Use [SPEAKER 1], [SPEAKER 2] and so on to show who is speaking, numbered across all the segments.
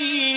[SPEAKER 1] الذي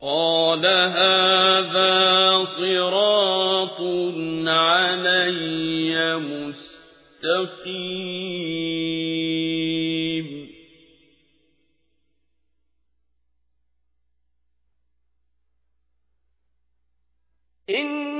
[SPEAKER 1] قال هذا صراط علي مستقيم إن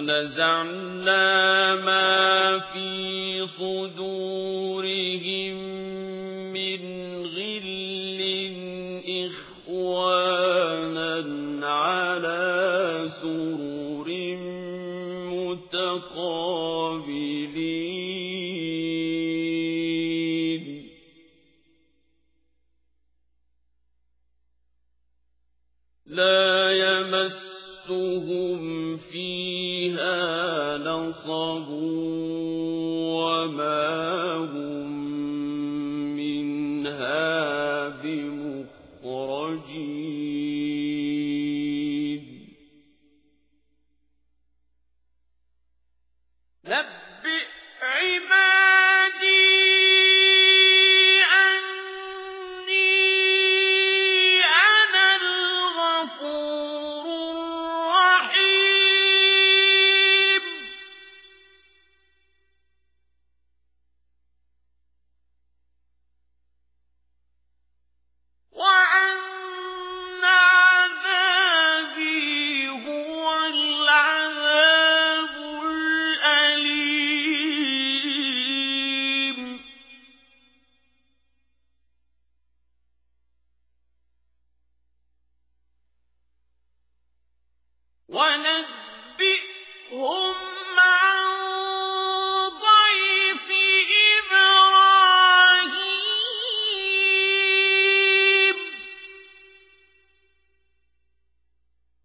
[SPEAKER 1] ونزعنا ما في صدورهم من غل إخوانا على سرور متقابلين. مَسُّهُمْ فِيهَا نَصَبٌ وَمَا هُم